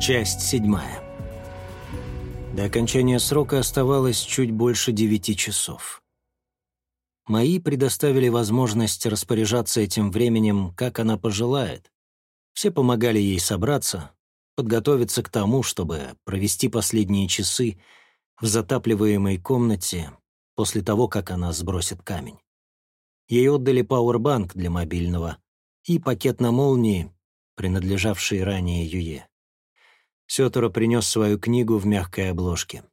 Часть седьмая. До окончания срока оставалось чуть больше девяти часов. Мои предоставили возможность распоряжаться этим временем, как она пожелает. Все помогали ей собраться, подготовиться к тому, чтобы провести последние часы в затапливаемой комнате после того, как она сбросит камень. Ей отдали пауэрбанк для мобильного и пакет на молнии, принадлежавший ранее Юе. Сётора принес свою книгу в мягкой обложке.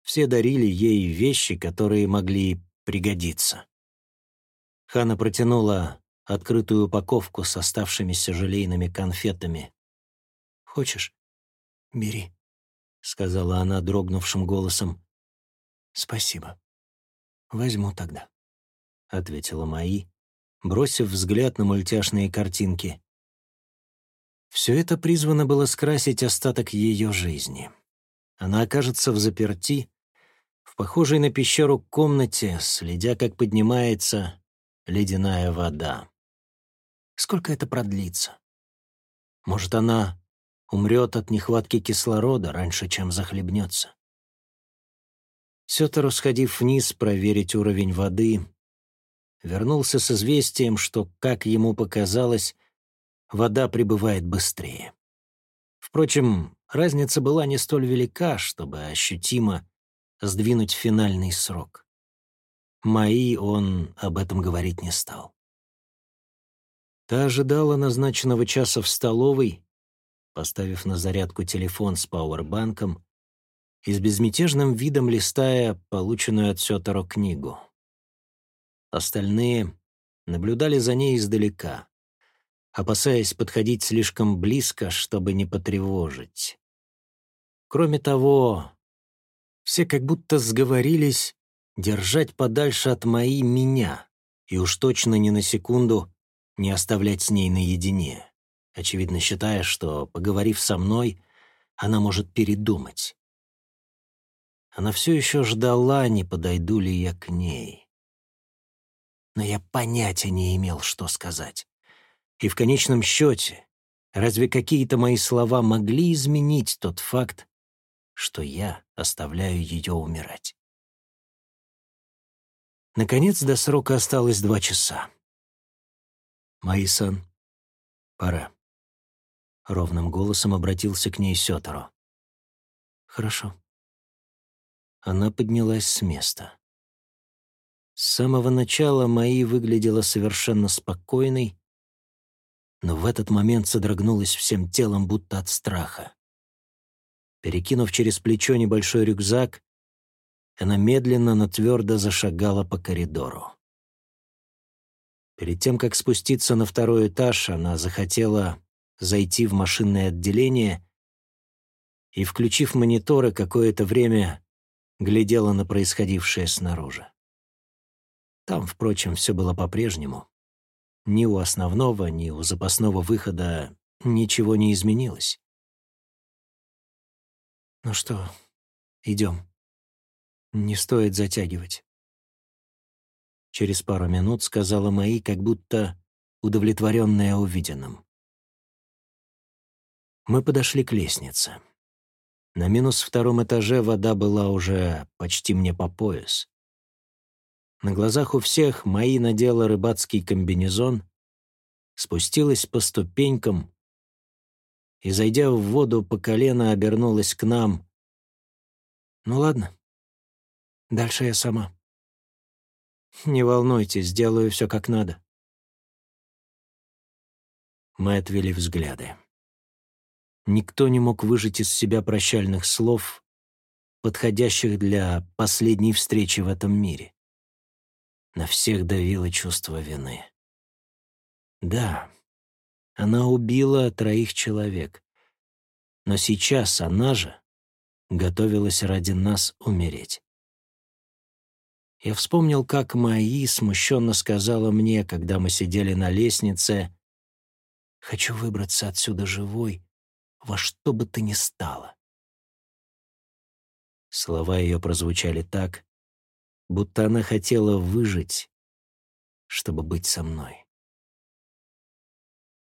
Все дарили ей вещи, которые могли пригодиться. Хана протянула открытую упаковку с оставшимися желейными конфетами. «Хочешь? Бери», — сказала она дрогнувшим голосом. «Спасибо. Возьму тогда», — ответила Маи, бросив взгляд на мультяшные картинки. Все это призвано было скрасить остаток ее жизни. Она окажется в заперти, в похожей на пещеру комнате, следя, как поднимается ледяная вода. Сколько это продлится? Может, она умрет от нехватки кислорода раньше, чем захлебнется. Сётеру, сходив вниз проверить уровень воды, вернулся с известием, что, как ему показалось, вода прибывает быстрее. Впрочем, разница была не столь велика, чтобы ощутимо сдвинуть финальный срок. Мои он об этом говорить не стал. Та ожидала назначенного часа в столовой, поставив на зарядку телефон с пауэрбанком и с безмятежным видом листая полученную от Сёторо книгу. Остальные наблюдали за ней издалека, опасаясь подходить слишком близко, чтобы не потревожить. Кроме того, все как будто сговорились держать подальше от моей меня и уж точно ни на секунду не оставлять с ней наедине очевидно считая, что, поговорив со мной, она может передумать. Она все еще ждала, не подойду ли я к ней. Но я понятия не имел, что сказать. И в конечном счете, разве какие-то мои слова могли изменить тот факт, что я оставляю ее умирать? Наконец, до срока осталось два часа. Маисан, пора. — ровным голосом обратился к ней Сёторо. «Хорошо». Она поднялась с места. С самого начала Маи выглядела совершенно спокойной, но в этот момент содрогнулась всем телом, будто от страха. Перекинув через плечо небольшой рюкзак, она медленно, но твердо зашагала по коридору. Перед тем, как спуститься на второй этаж, она захотела зайти в машинное отделение и, включив мониторы, какое-то время глядела на происходившее снаружи. Там, впрочем, все было по-прежнему. Ни у основного, ни у запасного выхода ничего не изменилось. «Ну что, идем. Не стоит затягивать». Через пару минут сказала Маи, как будто удовлетворенная увиденным. Мы подошли к лестнице. На минус втором этаже вода была уже почти мне по пояс. На глазах у всех мои надела рыбацкий комбинезон, спустилась по ступенькам и, зайдя в воду по колено, обернулась к нам. «Ну ладно, дальше я сама. Не волнуйтесь, сделаю все как надо». Мы отвели взгляды. Никто не мог выжить из себя прощальных слов, подходящих для последней встречи в этом мире. На всех давило чувство вины. Да, она убила троих человек, но сейчас она же готовилась ради нас умереть. Я вспомнил, как Маи смущенно сказала мне, когда мы сидели на лестнице, «Хочу выбраться отсюда живой во что бы то ни стало. Слова ее прозвучали так, будто она хотела выжить, чтобы быть со мной.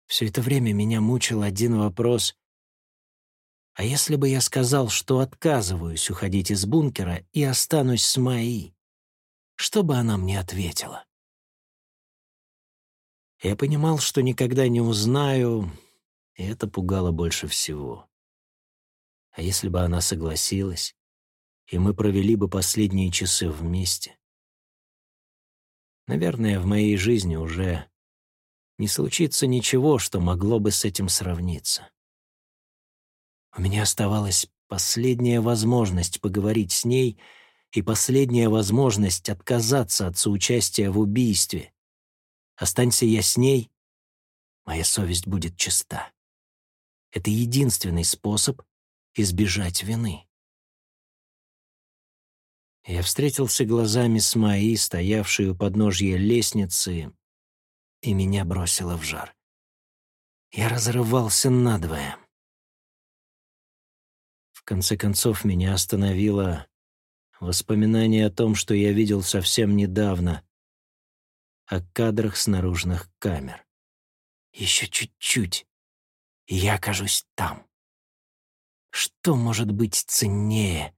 Все это время меня мучил один вопрос. А если бы я сказал, что отказываюсь уходить из бункера и останусь с Майи? Что бы она мне ответила? Я понимал, что никогда не узнаю, и это пугало больше всего. А если бы она согласилась, и мы провели бы последние часы вместе? Наверное, в моей жизни уже не случится ничего, что могло бы с этим сравниться. У меня оставалась последняя возможность поговорить с ней и последняя возможность отказаться от соучастия в убийстве. Останься я с ней, моя совесть будет чиста. Это единственный способ избежать вины. Я встретился глазами с Маи, стоявшей у подножья лестницы, и меня бросило в жар. Я разрывался надвое. В конце концов, меня остановило воспоминание о том, что я видел совсем недавно, о кадрах с наружных камер. Еще чуть-чуть, и я окажусь там. Что может быть ценнее?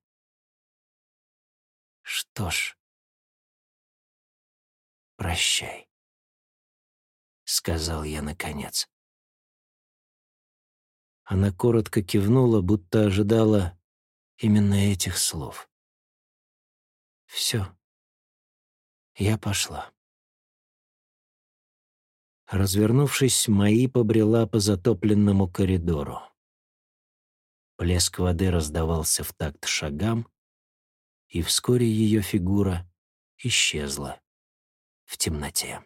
Что ж, прощай, сказал я наконец. Она коротко кивнула, будто ожидала именно этих слов. Все, я пошла. Развернувшись, Маи побрела по затопленному коридору. Плеск воды раздавался в такт шагам, и вскоре ее фигура исчезла в темноте.